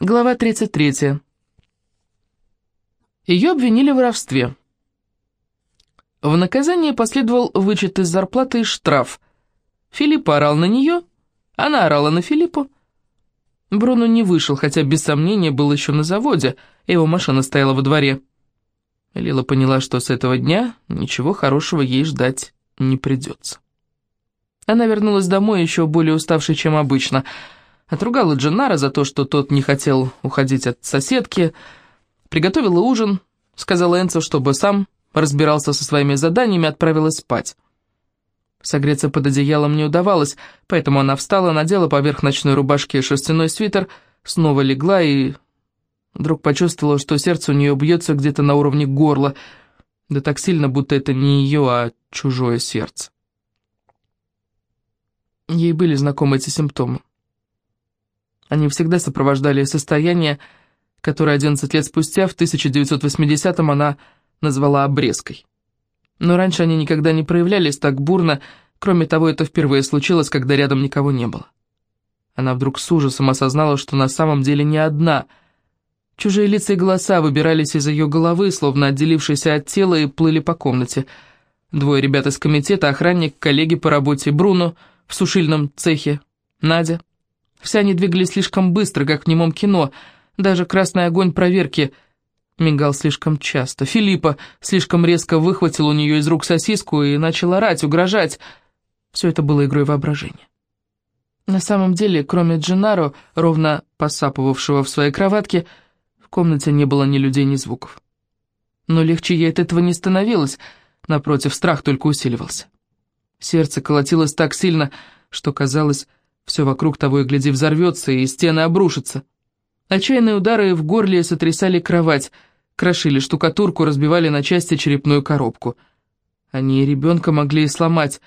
Глава 33. Ее обвинили в воровстве. В наказание последовал вычет из зарплаты и штраф. Филипп орал на нее, она орала на Филиппу. Бруно не вышел, хотя без сомнения был еще на заводе, его машина стояла во дворе. Лила поняла, что с этого дня ничего хорошего ей ждать не придется. Она вернулась домой еще более уставшей, чем обычно – Отругала Дженнара за то, что тот не хотел уходить от соседки. Приготовила ужин, сказала Энцо, чтобы сам разбирался со своими заданиями, отправилась спать. Согреться под одеялом не удавалось, поэтому она встала, надела поверх ночной рубашки шерстяной свитер, снова легла и вдруг почувствовала, что сердце у нее бьется где-то на уровне горла, да так сильно, будто это не ее, а чужое сердце. Ей были знакомы эти симптомы. Они всегда сопровождали состояние, которое 11 лет спустя, в 1980-м, она назвала обрезкой. Но раньше они никогда не проявлялись так бурно, кроме того, это впервые случилось, когда рядом никого не было. Она вдруг с ужасом осознала, что на самом деле не одна. Чужие лица и голоса выбирались из ее головы, словно отделившиеся от тела, и плыли по комнате. Двое ребят из комитета, охранник, коллеги по работе, Бруно в сушильном цехе, Надя — все они двигались слишком быстро, как в немом кино. Даже красный огонь проверки мигал слишком часто. Филиппа слишком резко выхватил у нее из рук сосиску и начал орать, угрожать. Все это было игрой воображения. На самом деле, кроме Дженаро, ровно посапывавшего в своей кроватке, в комнате не было ни людей, ни звуков. Но легче ей от этого не становилось, напротив, страх только усиливался. Сердце колотилось так сильно, что казалось, все вокруг того и гляди взорвется, и стены обрушатся. Отчаянные удары в горле сотрясали кровать, крошили штукатурку, разбивали на части черепную коробку. Они ребенка могли и сломать,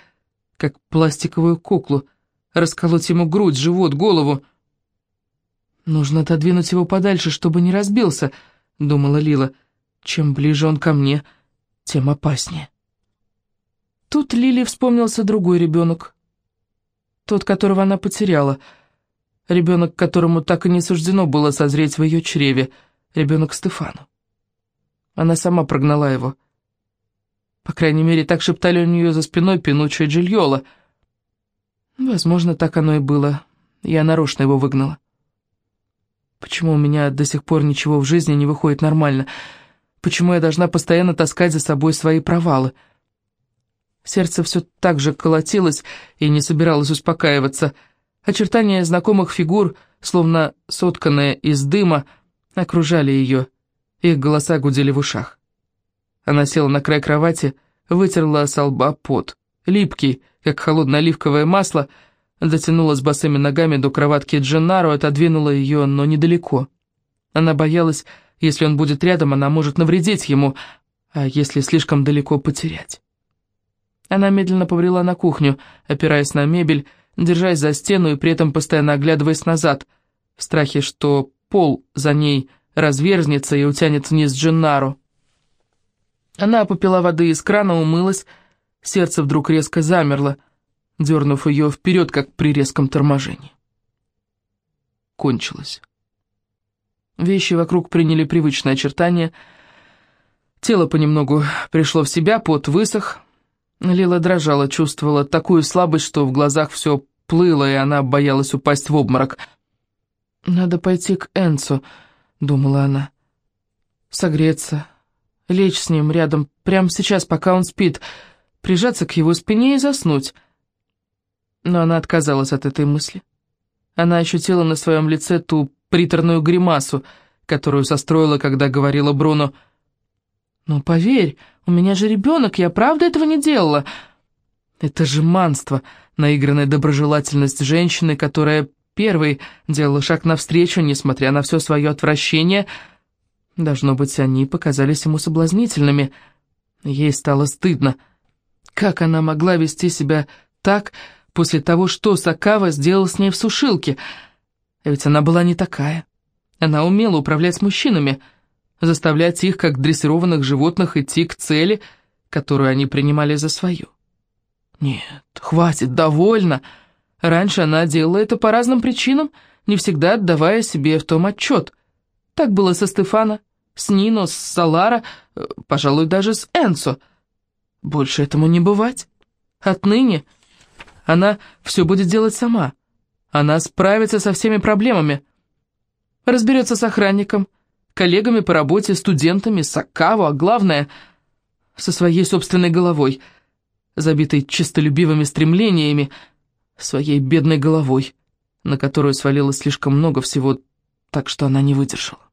как пластиковую куклу, расколоть ему грудь, живот, голову. «Нужно отодвинуть его подальше, чтобы не разбился», — думала Лила. «Чем ближе он ко мне, тем опаснее». Тут Лили вспомнился другой ребенок, тот, которого она потеряла. Ребенок, которому так и не суждено было созреть в ее чреве. Ребенок Стефану. Она сама прогнала его. По крайней мере, так шептали у нее за спиной Пинуччо и Джильола. Возможно, так оно и было. Я нарочно его выгнала. Почему у меня до сих пор ничего в жизни не выходит нормально? Почему я должна постоянно таскать за собой свои провалы?» Сердце все так же колотилось и не собиралось успокаиваться. Очертания знакомых фигур, словно сотканные из дыма, окружали ее. Их голоса гудели в ушах. Она села на край кровати, вытерла с лба пот. Липкий, как холодное оливковое масло, дотянулась босыми ногами до кроватки Дженнаро, отодвинула ее, но недалеко. Она боялась, если он будет рядом, она может навредить ему, а если слишком далеко потерять. Она медленно побрела на кухню, опираясь на мебель, держась за стену и при этом постоянно оглядываясь назад, в страхе, что пол за ней разверзнется и утянет вниз Дженнару. Она попила воды из крана, умылась, сердце вдруг резко замерло, дернув ее вперед, как при резком торможении. Кончилось. Вещи вокруг приняли привычные очертания, тело понемногу пришло в себя, пот высох, Лила дрожала, чувствовала такую слабость, что в глазах все плыло, и она боялась упасть в обморок. «Надо пойти к Энцу», — думала она. «Согреться, лечь с ним рядом прямо сейчас, пока он спит, прижаться к его спине и заснуть». Но она отказалась от этой мысли. Она ощутила на своем лице ту приторную гримасу, которую состроила, когда говорила Бруно — «Ну, поверь, у меня же ребенок, я правда этого не делала». Это же манство, наигранная доброжелательность женщины, которая первой делала шаг навстречу, несмотря на все свое отвращение. Должно быть, они показались ему соблазнительными. Ей стало стыдно. Как она могла вести себя так после того, что Сакава сделал с ней в сушилке? Ведь она была не такая. Она умела управлять мужчинами — заставлять их, как дрессированных животных, идти к цели, которую они принимали за свою. Нет, хватит, довольно. Раньше она делала это по разным причинам, не всегда отдавая себе в том отчет. Так было со Стефано, с Нино, с Салара, э, пожалуй, даже с Энсо. Больше этому не бывать. Отныне она все будет делать сама. Она справится со всеми проблемами. Разберется с охранником, коллегами по работе, студентами, с Акаву, а главное, со своей собственной головой, забитой чистолюбивыми стремлениями, своей бедной головой, на которую свалилось слишком много всего, так что она не выдержала.